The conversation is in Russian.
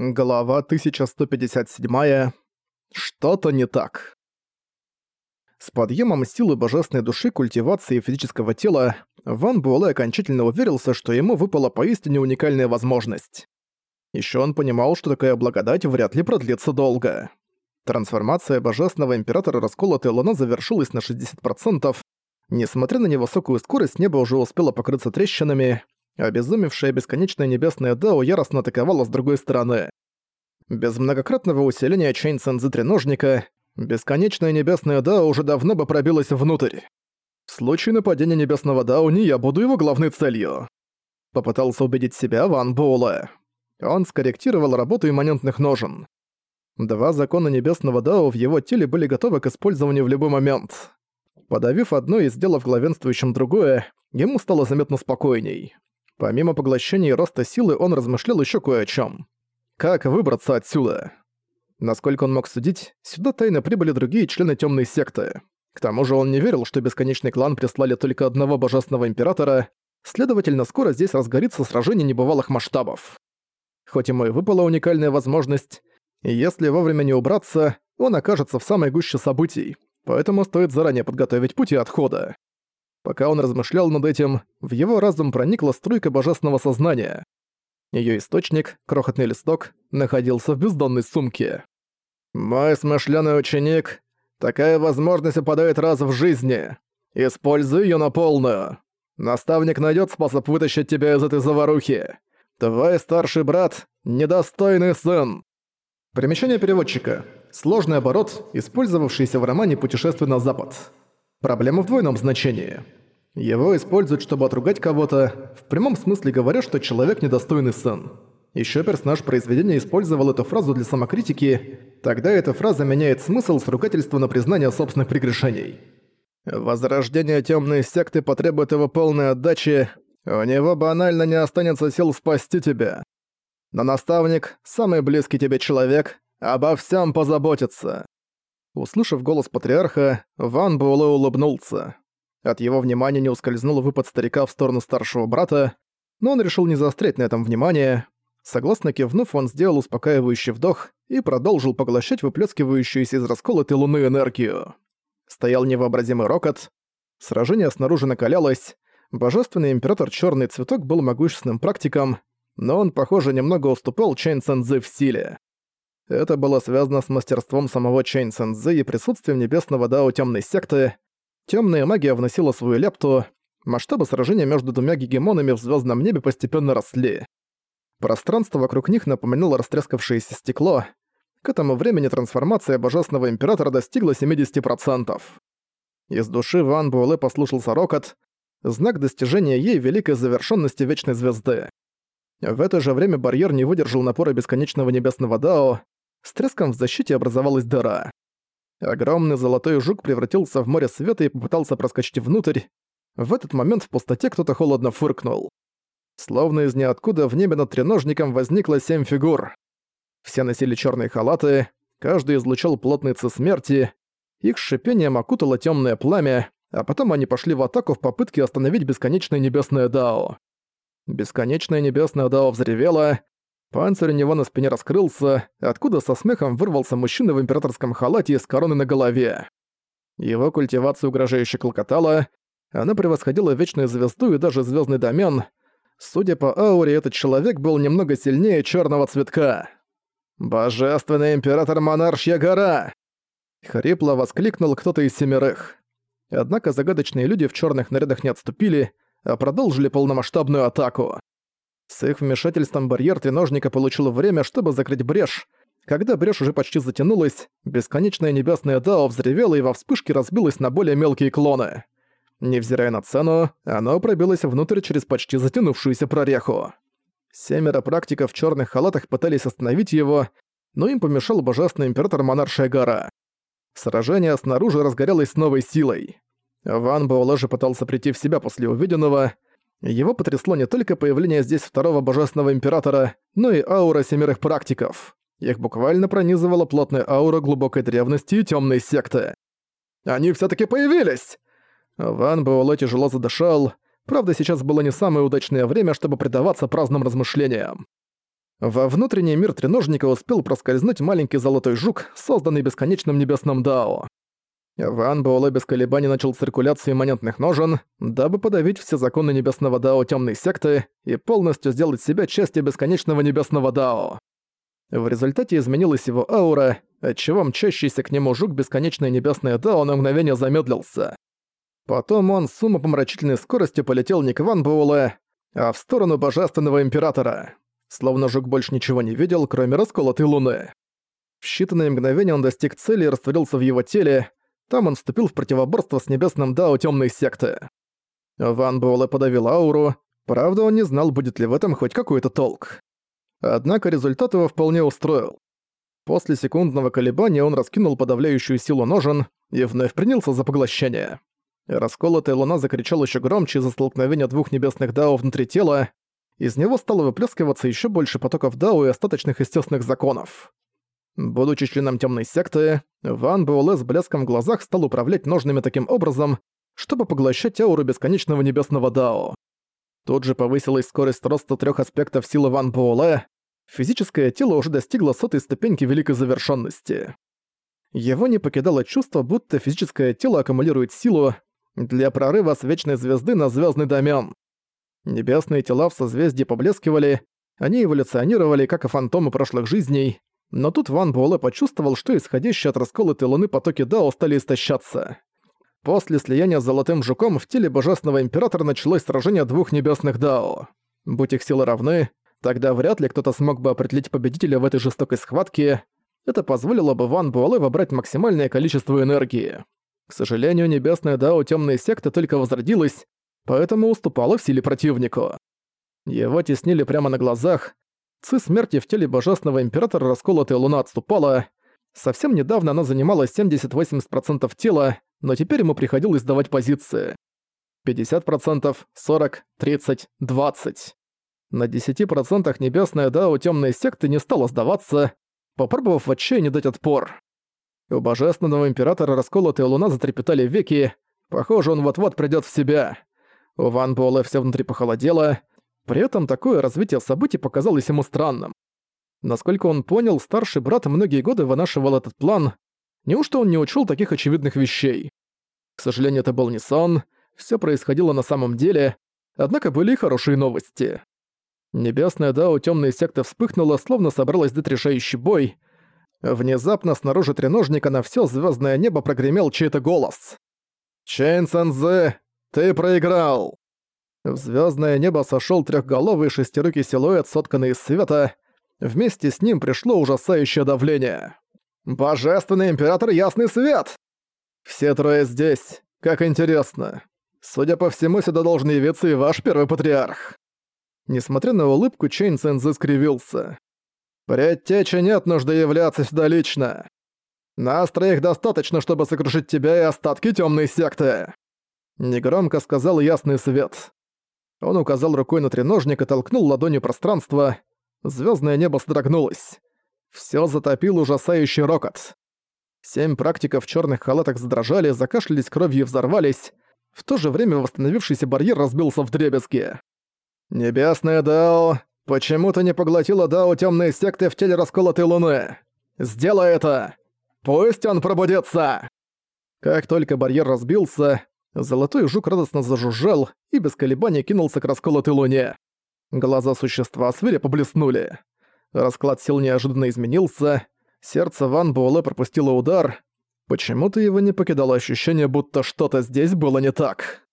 Глава 1157. Что-то не так. С подъемом силы божественной души, культивации физического тела, Ван Буэлэ окончательно уверился, что ему выпала поистине уникальная возможность. Еще он понимал, что такая благодать вряд ли продлится долго. Трансформация божественного императора расколотой луна завершилась на 60%. Несмотря на невысокую скорость, небо уже успело покрыться трещинами, Обезумевшая бесконечная небесная Дао яростно атаковала с другой стороны. Без многократного усиления Чейн Цэнзы Треножника, бесконечная небесная Дао уже давно бы пробилась внутрь. В случае нападения небесного Дао не я буду его главной целью. Попытался убедить себя Ван Буэлэ. Он скорректировал работу имманентных ножен. Два закона небесного Дао в его теле были готовы к использованию в любой момент. Подавив одно и сделав главенствующим другое, ему стало заметно спокойней. Помимо поглощения и роста силы, он размышлял еще кое о чем. Как выбраться отсюда? Насколько он мог судить, сюда тайно прибыли другие члены темной секты. К тому же он не верил, что бесконечный клан прислали только одного божественного императора, следовательно, скоро здесь разгорится сражение небывалых масштабов. Хоть ему и выпала уникальная возможность, если вовремя не убраться, он окажется в самой гуще событий, поэтому стоит заранее подготовить пути отхода. Пока он размышлял над этим, в его разум проникла струйка божественного сознания. Её источник, крохотный листок, находился в бездонной сумке. «Мой смышленый ученик, такая возможность упадает раз в жизни. Используй её на полную. Наставник найдёт способ вытащить тебя из этой заварухи. Твой старший брат — недостойный сын». Примечание переводчика. Сложный оборот, использовавшийся в романе «Путешествие на запад». Проблема в двойном значении. Его используют, чтобы отругать кого-то, в прямом смысле говоря, что человек недостойный сын. Еще персонаж произведения использовал эту фразу для самокритики, тогда эта фраза меняет смысл с ругательства на признание собственных прегрешений. Возрождение темной секты потребует его полной отдачи, у него банально не останется сил спасти тебя. Но наставник, самый близкий тебе человек, обо всем позаботится. Услышав голос патриарха, Ван Буэлэ улыбнулся. От его внимания не ускользнул выпад старика в сторону старшего брата, но он решил не заострять на этом внимание. Согласно кивнув, он сделал успокаивающий вдох и продолжил поглощать выплескивающуюся из расколотой луны энергию. Стоял невообразимый рокот. Сражение снаружи накалялось. Божественный император Черный Цветок был могущественным практиком, но он, похоже, немного уступал Чэнь Цэнзы в силе. Это было связано с мастерством самого Чэнь Цэнзы и присутствием небесного Дао Темной Секты, Темная магия вносила свою лепту, масштабы сражения между двумя гегемонами в звездном небе постепенно росли. Пространство вокруг них напоминало растрескавшееся стекло. К этому времени трансформация Божественного Императора достигла 70%. Из души Ван Буэлэ послушался рокот, знак достижения ей великой завершенности Вечной Звезды. В это же время барьер не выдержал напора бесконечного небесного Дао, с треском в защите образовалась дыра. Огромный золотой жук превратился в море света и попытался проскочить внутрь. В этот момент в пустоте кто-то холодно фыркнул. Словно из ниоткуда в небе над треножником возникло семь фигур. Все носили черные халаты, каждый излучал плотный смерти, их шипением окутало темное пламя, а потом они пошли в атаку в попытке остановить бесконечное небесное Дао. Бесконечное небесное Дао взревело, Панцирь у него на спине раскрылся, откуда со смехом вырвался мужчина в императорском халате и с короной на голове. Его культивация угрожающе клокотала, она превосходила Вечную Звезду и даже Звездный Домен. Судя по ауре, этот человек был немного сильнее черного цветка. «Божественный император Монаршья гора!» Хрипло воскликнул кто-то из семерых. Однако загадочные люди в черных нарядах не отступили, а продолжили полномасштабную атаку. С их вмешательством барьер треножника получил время, чтобы закрыть брешь. Когда брешь уже почти затянулась, бесконечная небесная Дао взревела и во вспышке разбилась на более мелкие клоны. Невзирая на цену, оно пробилось внутрь через почти затянувшуюся прореху. Семеро практиков в черных халатах пытались остановить его, но им помешал божественный император Монаршая гора. Сражение снаружи разгорелось с новой силой. Ван Буэлэ же пытался прийти в себя после увиденного, его потрясло не только появление здесь второго божественного императора, но и аура семерых практиков. Их буквально пронизывала плотная аура глубокой древности и темной секты. «Они все таки появились!» Ван Буэлэ тяжело задышал. Правда, сейчас было не самое удачное время, чтобы предаваться праздным размышлениям. Во внутренний мир треножника успел проскользнуть маленький золотой жук, созданный бесконечным небесным Дао. Ван Буэлэ без колебаний начал циркуляцию монетных ножен, дабы подавить все законы небесного Дао темной секты и полностью сделать себя частью бесконечного небесного Дао. В результате изменилась его аура, отчего мчащийся к нему жук бесконечное небесное Дао на мгновение замедлился. Потом он с умопомрачительной скоростью полетел не к Ван Буэлэ, а в сторону Божественного Императора. Словно жук больше ничего не видел, кроме расколотой луны. В считанные мгновения он достиг цели и растворился в его теле, там он вступил в противоборство с небесным Дао Темной Секты. Ван Буэлэ подавил ауру, правда он не знал, будет ли в этом хоть какой-то толк. Однако результат его вполне устроил. После секундного колебания он раскинул подавляющую силу ножен и вновь принялся за поглощение. Расколотая луна закричала еще громче из-за столкновения двух небесных дао внутри тела, из него стало выплескиваться еще больше потоков дао и остаточных естественных законов. Будучи членом темной секты, Ван Буэлэ с блеском в глазах стал управлять ножными таким образом, чтобы поглощать ауру бесконечного небесного дао. Тут же повысилась скорость роста трех аспектов силы Ван Буэлэ. Физическое тело уже достигло сотой ступеньки великой завершенности. Его не покидало чувство, будто физическое тело аккумулирует силу для прорыва с вечной звезды на звездный домен. Небесные тела в созвездии поблескивали, они эволюционировали, как и фантомы прошлых жизней, но тут Ван Буэлэ почувствовал, что исходящие от расколотой луны потоки Дао стали истощаться. После слияния с Золотым Жуком в теле Божественного Императора началось сражение двух небесных Дао. Будь их силы равны, тогда вряд ли кто-то смог бы определить победителя в этой жестокой схватке. Это позволило бы Ван Буэлэ вобрать максимальное количество энергии. К сожалению, небесная Дао Темной Секты только возродилась, поэтому уступала в силе противнику. Его теснили прямо на глазах. Ци смерти в теле Божественного Императора расколотая луна отступала. Совсем недавно она занимала 70-80% тела, но теперь ему приходилось сдавать позиции. 50%, 40, 30, 20. На 10% небесная Дао темной секты не стала сдаваться, попробовав в отчаянии дать отпор. У божественного императора расколотая луна затрепетали веки, похоже, он вот-вот придёт в себя. У Ван Буэлэ всё внутри похолодело, при этом такое развитие событий показалось ему странным. Насколько он понял, старший брат многие годы вынашивал этот план, неужто он не учел таких очевидных вещей? К сожалению, это был не сон, всё происходило на самом деле, однако были и хорошие новости. Небесная Дао тёмной секты вспыхнула, словно собралась дать решающий бой. Внезапно снаружи треножника на всё звёздное небо прогремел чей-то голос. «Чейн Сэнзэ, ты проиграл!» В звёздное небо сошёл трёхголовый шестирукий силуэт, сотканный из света. Вместе с ним пришло ужасающее давление. «Божественный император Ясный Свет!» «Все трое здесь. Как интересно. Судя по всему, сюда должен явиться и ваш первый патриарх». Несмотря на улыбку, Чейн Цэнзэ скривился. «Предтече нет нужды являться сюда лично. Нас троих достаточно, чтобы сокрушить тебя и остатки темной секты!» Негромко сказал ясный свет. Он указал рукой на треножник и толкнул ладонью пространство. Звездное небо содрогнулось. Все затопил ужасающий рокот. Семь практиков в черных халатах задрожали, закашлялись кровью и взорвались. В то же время восстановившийся барьер разбился в дребезги. «Небесная Дао, почему ты не поглотила Дао темные секты в теле расколотой луны? Сделай это! Пусть он пробудится!» Как только барьер разбился, золотой жук радостно зажужжал и без колебаний кинулся к расколотой луне. Глаза существа свирепо блеснули. Расклад сил неожиданно изменился, сердце Ван Буэлэ пропустило удар. Почему-то его не покидало ощущение, будто что-то здесь было не так.